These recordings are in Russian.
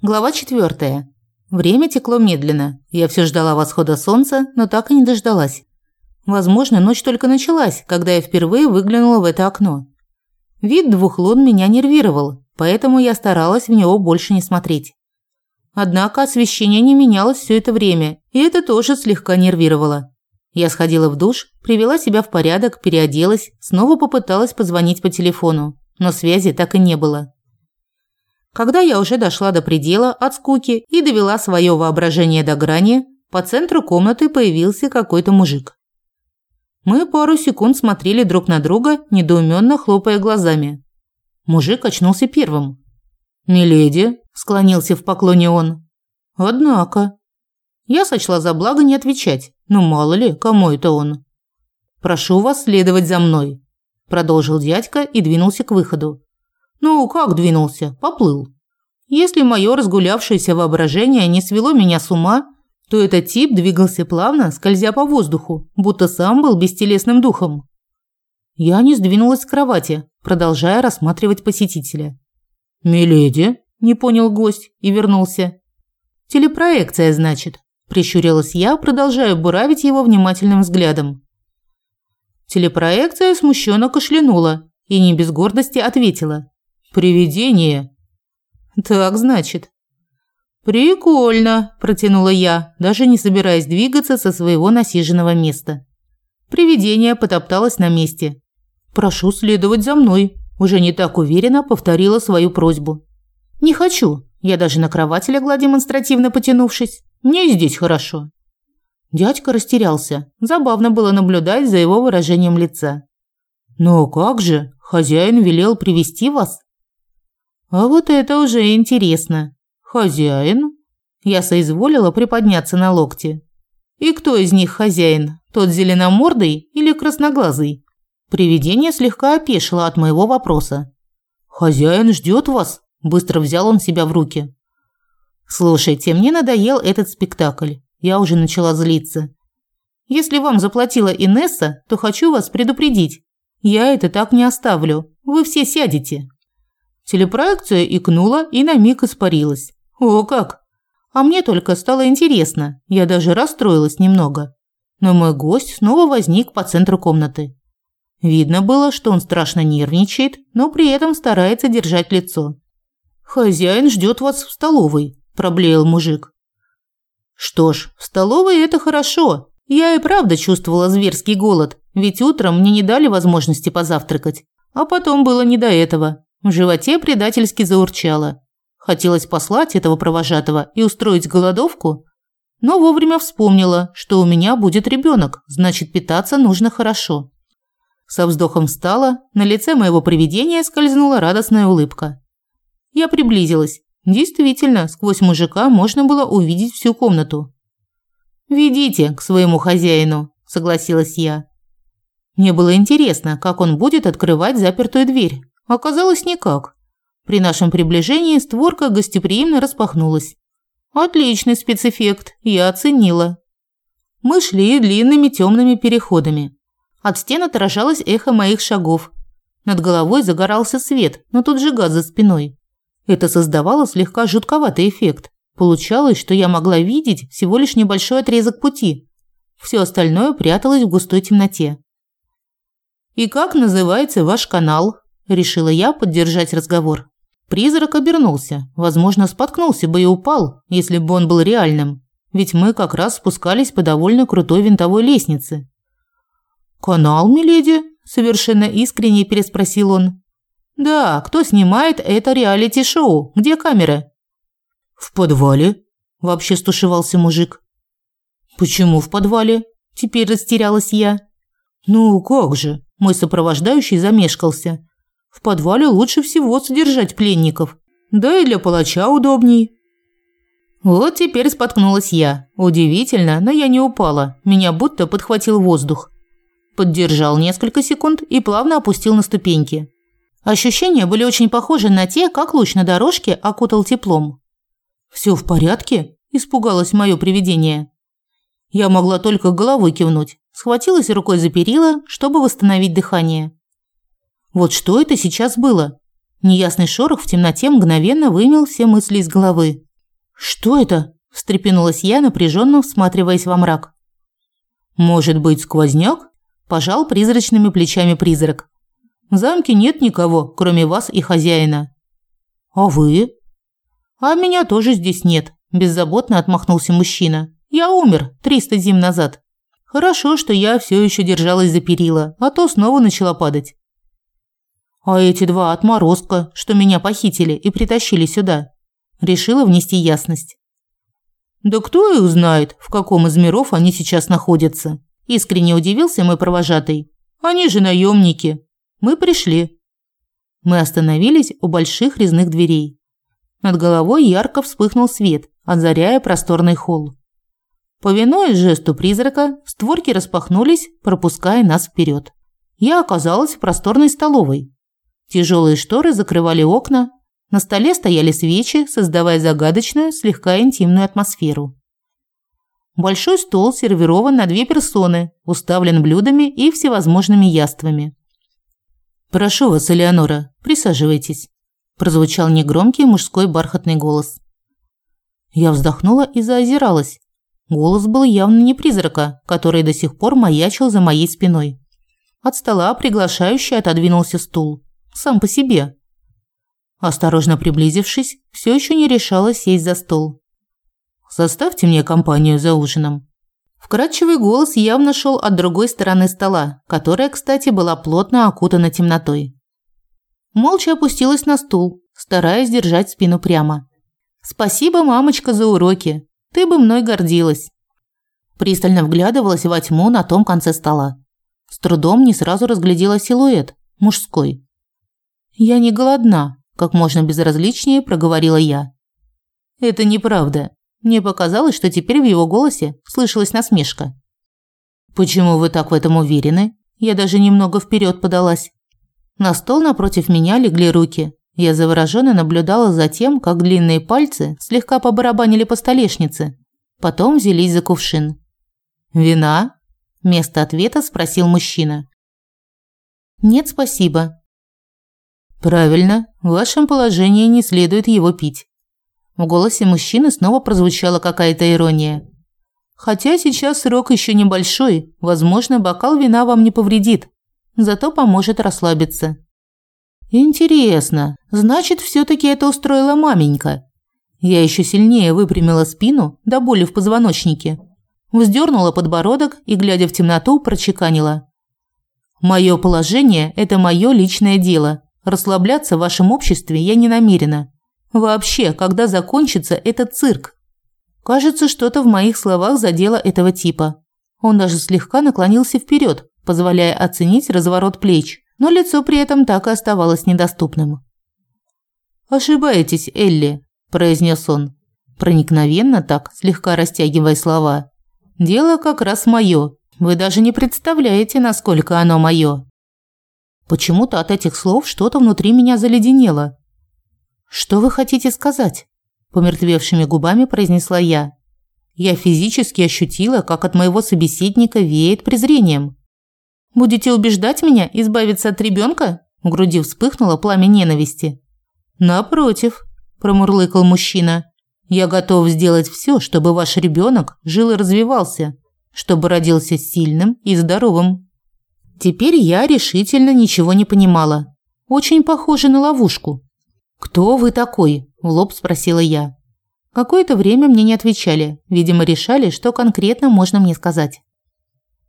Глава 4. Время текло медленно. Я все ждала восхода солнца, но так и не дождалась. Возможно, ночь только началась, когда я впервые выглянула в это окно. Вид двух лун меня нервировал, поэтому я старалась в него больше не смотреть. Однако освещение не менялось все это время, и это тоже слегка нервировало. Я сходила в душ, привела себя в порядок, переоделась, снова попыталась позвонить по телефону, но связи так и не было. Когда я уже дошла до предела от скуки и довела свое воображение до грани, по центру комнаты появился какой-то мужик. Мы пару секунд смотрели друг на друга, недоуменно хлопая глазами. Мужик очнулся первым. «Миледи», – склонился в поклоне он. «Однако». Я сочла за благо не отвечать, ну мало ли, кому это он. «Прошу вас следовать за мной», – продолжил дядька и двинулся к выходу. Ну, как двинулся? Поплыл. Если мое разгулявшееся воображение не свело меня с ума, то этот тип двигался плавно, скользя по воздуху, будто сам был бестелесным духом. Я не сдвинулась с кровати, продолжая рассматривать посетителя. «Миледи?» – не понял гость и вернулся. «Телепроекция, значит», – прищурилась я, продолжая буравить его внимательным взглядом. Телепроекция смущенно кашлянула и не без гордости ответила. Привидение. Так, значит. Прикольно, протянула я, даже не собираясь двигаться со своего насиженного места. Привидение потопталось на месте. Прошу следовать за мной, уже не так уверенно повторила свою просьбу. Не хочу. Я даже на кровати легла демонстративно потянувшись. Мне здесь хорошо. Дядька растерялся. Забавно было наблюдать за его выражением лица. «Но как же? Хозяин велел привести вас?» А вот это уже интересно. Хозяин? Я соизволила приподняться на локте. И кто из них хозяин? Тот зеленомордый или красноглазый? Привидение слегка опешило от моего вопроса. Хозяин ждет вас, быстро взял он себя в руки. Слушайте, мне надоел этот спектакль. Я уже начала злиться. Если вам заплатила Инесса, то хочу вас предупредить. Я это так не оставлю. Вы все сядете. Телепроекция икнула и на миг испарилась. О как! А мне только стало интересно, я даже расстроилась немного. Но мой гость снова возник по центру комнаты. Видно было, что он страшно нервничает, но при этом старается держать лицо. «Хозяин ждет вас в столовой», – проблеял мужик. «Что ж, в столовой это хорошо. Я и правда чувствовала зверский голод, ведь утром мне не дали возможности позавтракать. А потом было не до этого. В животе предательски заурчало. Хотелось послать этого провожатого и устроить голодовку, но вовремя вспомнила, что у меня будет ребенок, значит, питаться нужно хорошо. Со вздохом встала, на лице моего привидения скользнула радостная улыбка. Я приблизилась. Действительно, сквозь мужика можно было увидеть всю комнату. «Ведите к своему хозяину», – согласилась я. Мне было интересно, как он будет открывать запертую дверь. Оказалось, никак. При нашем приближении створка гостеприимно распахнулась. Отличный спецэффект, я оценила. Мы шли длинными темными переходами. От стен отражалось эхо моих шагов. Над головой загорался свет, но тут же газ за спиной. Это создавало слегка жутковатый эффект. Получалось, что я могла видеть всего лишь небольшой отрезок пути. Все остальное пряталось в густой темноте. «И как называется ваш канал?» Решила я поддержать разговор. Призрак обернулся, возможно, споткнулся бы и упал, если бы он был реальным, ведь мы как раз спускались по довольно крутой винтовой лестнице. «Канал, миледи?» – совершенно искренне переспросил он. «Да, кто снимает это реалити-шоу? Где камеры?» «В подвале», – вообще стушевался мужик. «Почему в подвале?» – теперь растерялась я. «Ну, как же?» – мой сопровождающий замешкался – в подвале лучше всего содержать пленников. Да и для палача удобней. Вот теперь споткнулась я. Удивительно, но я не упала. Меня будто подхватил воздух. Поддержал несколько секунд и плавно опустил на ступеньки. Ощущения были очень похожи на те, как луч на дорожке окутал теплом. «Все в порядке?» – испугалось мое привидение. Я могла только головой кивнуть. Схватилась рукой за перила, чтобы восстановить дыхание. Вот что это сейчас было? Неясный шорох в темноте мгновенно вымел все мысли из головы. Что это? встрепенулась я, напряженно всматриваясь во мрак. Может быть, сквозняк? пожал призрачными плечами призрак. В замке нет никого, кроме вас и хозяина. А вы? А меня тоже здесь нет, беззаботно отмахнулся мужчина. Я умер 300 зим назад. Хорошо, что я все еще держалась за перила, а то снова начала падать. А эти два отморозка, что меня похитили и притащили сюда, решила внести ясность. Да кто их знает, в каком из миров они сейчас находятся? Искренне удивился мой провожатый. Они же наемники. Мы пришли. Мы остановились у больших резных дверей. Над головой ярко вспыхнул свет, озаряя просторный холл. Повинуясь жесту призрака, створки распахнулись, пропуская нас вперед. Я оказалась в просторной столовой. Тяжелые шторы закрывали окна, на столе стояли свечи, создавая загадочную, слегка интимную атмосферу. Большой стол сервирован на две персоны, уставлен блюдами и всевозможными яствами. «Прошу вас, Элеонора, присаживайтесь», – прозвучал негромкий мужской бархатный голос. Я вздохнула и заозиралась. Голос был явно не призрака, который до сих пор маячил за моей спиной. От стола приглашающе отодвинулся стул. Сам по себе. Осторожно приблизившись, все еще не решалась сесть за стол. «Составьте мне компанию за ужином». Вкрадчивый голос явно шел от другой стороны стола, которая, кстати, была плотно окутана темнотой. Молча опустилась на стул, стараясь держать спину прямо. «Спасибо, мамочка, за уроки. Ты бы мной гордилась». Пристально вглядывалась во тьму на том конце стола. С трудом не сразу разглядела силуэт, мужской. «Я не голодна», – как можно безразличнее проговорила я. «Это неправда. Мне показалось, что теперь в его голосе слышалась насмешка. «Почему вы так в этом уверены?» Я даже немного вперед подалась. На стол напротив меня легли руки. Я завороженно наблюдала за тем, как длинные пальцы слегка побарабанили по столешнице. Потом взялись за кувшин. «Вина?» – вместо ответа спросил мужчина. «Нет, спасибо». «Правильно, в вашем положении не следует его пить. В голосе мужчины снова прозвучала какая-то ирония. Хотя сейчас срок еще небольшой, возможно, бокал вина вам не повредит, зато поможет расслабиться. Интересно, значит, все таки это устроила маменька. Я еще сильнее выпрямила спину до боли в позвоночнике, вздернула подбородок и, глядя в темноту, прочеканила: Мое положение это мое личное дело. Расслабляться в вашем обществе я не намерена. Вообще, когда закончится этот цирк? Кажется, что-то в моих словах задело этого типа. Он даже слегка наклонился вперед, позволяя оценить разворот плеч, но лицо при этом так и оставалось недоступным. «Ошибаетесь, Элли», – произнес он, проникновенно так, слегка растягивая слова. «Дело как раз мое. Вы даже не представляете, насколько оно мое». Почему-то от этих слов что-то внутри меня заледенело, «Что вы хотите сказать?» – помертвевшими губами произнесла я. Я физически ощутила, как от моего собеседника веет презрением. «Будете убеждать меня избавиться от ребенка? В груди вспыхнуло пламя ненависти. «Напротив», – промурлыкал мужчина. «Я готов сделать все, чтобы ваш ребенок жил и развивался, чтобы родился сильным и здоровым». Теперь я решительно ничего не понимала. Очень похоже на ловушку. «Кто вы такой?» – в лоб спросила я. Какое-то время мне не отвечали, видимо, решали, что конкретно можно мне сказать.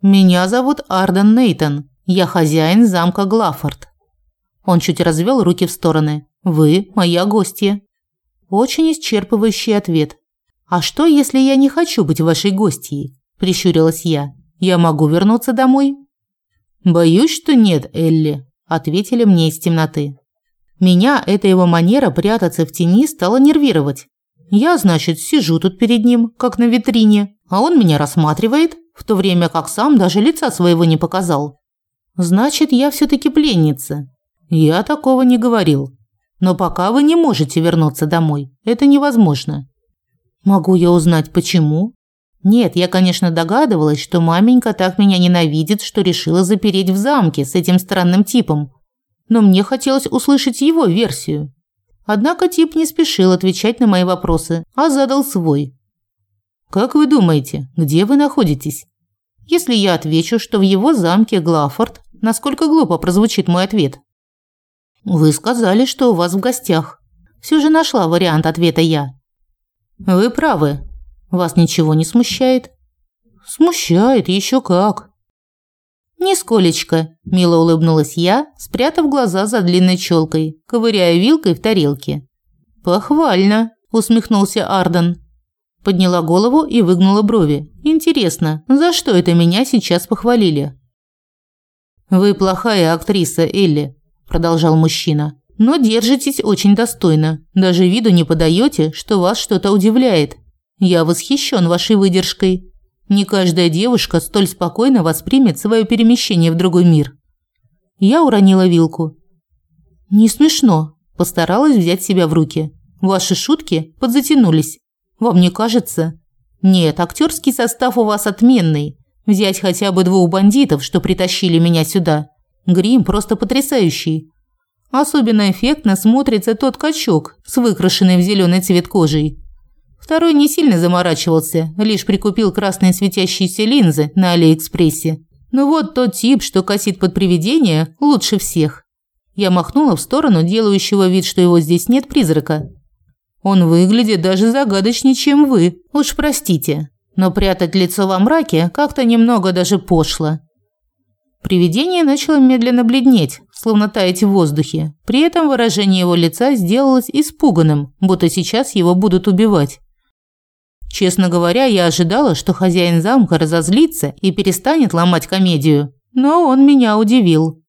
«Меня зовут Арден Нейтон. Я хозяин замка Глафорд». Он чуть развел руки в стороны. «Вы моя гостья». Очень исчерпывающий ответ. «А что, если я не хочу быть вашей гостьей?» – прищурилась я. «Я могу вернуться домой?» «Боюсь, что нет, Элли», – ответили мне из темноты. Меня эта его манера прятаться в тени стала нервировать. Я, значит, сижу тут перед ним, как на витрине, а он меня рассматривает, в то время как сам даже лица своего не показал. Значит, я все таки пленница. Я такого не говорил. Но пока вы не можете вернуться домой. Это невозможно. Могу я узнать почему? Нет, я, конечно, догадывалась, что маменька так меня ненавидит, что решила запереть в замке с этим странным типом но мне хотелось услышать его версию. Однако тип не спешил отвечать на мои вопросы, а задал свой. «Как вы думаете, где вы находитесь?» Если я отвечу, что в его замке Глафорд, насколько глупо прозвучит мой ответ. Вы сказали, что у вас в гостях. Все же нашла вариант ответа я. Вы правы. Вас ничего не смущает? Смущает еще как. Нисколечко, мило улыбнулась я, спрятав глаза за длинной челкой, ковыряя вилкой в тарелке. Похвально, усмехнулся Арден. Подняла голову и выгнула брови. Интересно, за что это меня сейчас похвалили? Вы плохая актриса, Элли, продолжал мужчина. Но держитесь очень достойно. Даже виду не подаете, что вас что-то удивляет. Я восхищен вашей выдержкой. Не каждая девушка столь спокойно воспримет свое перемещение в другой мир. Я уронила вилку. Не смешно. Постаралась взять себя в руки. Ваши шутки подзатянулись. Вам не кажется? Нет, актерский состав у вас отменный. Взять хотя бы двух бандитов, что притащили меня сюда. Грим просто потрясающий. Особенно эффектно смотрится тот качок с выкрашенной в зеленый цвет кожей. Второй не сильно заморачивался, лишь прикупил красные светящиеся линзы на Алиэкспрессе. Но вот тот тип, что косит под привидение, лучше всех. Я махнула в сторону делающего вид, что его здесь нет призрака. Он выглядит даже загадочнее, чем вы. Уж простите, но прятать лицо во мраке как-то немного даже пошло. Привидение начало медленно бледнеть, словно таять в воздухе. При этом выражение его лица сделалось испуганным, будто сейчас его будут убивать. Честно говоря, я ожидала, что хозяин замка разозлится и перестанет ломать комедию, но он меня удивил.